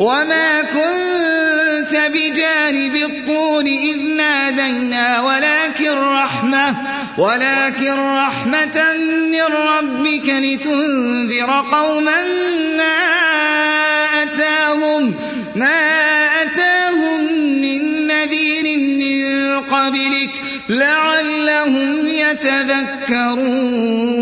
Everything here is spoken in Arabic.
وما كنت بجانب الطور إذ نادينا ولكن رحمة ولكن رحمة من ربك لتنذر قوما ما أتاهم ما أتاهم من نذير من قبلك لعلهم يتذكرون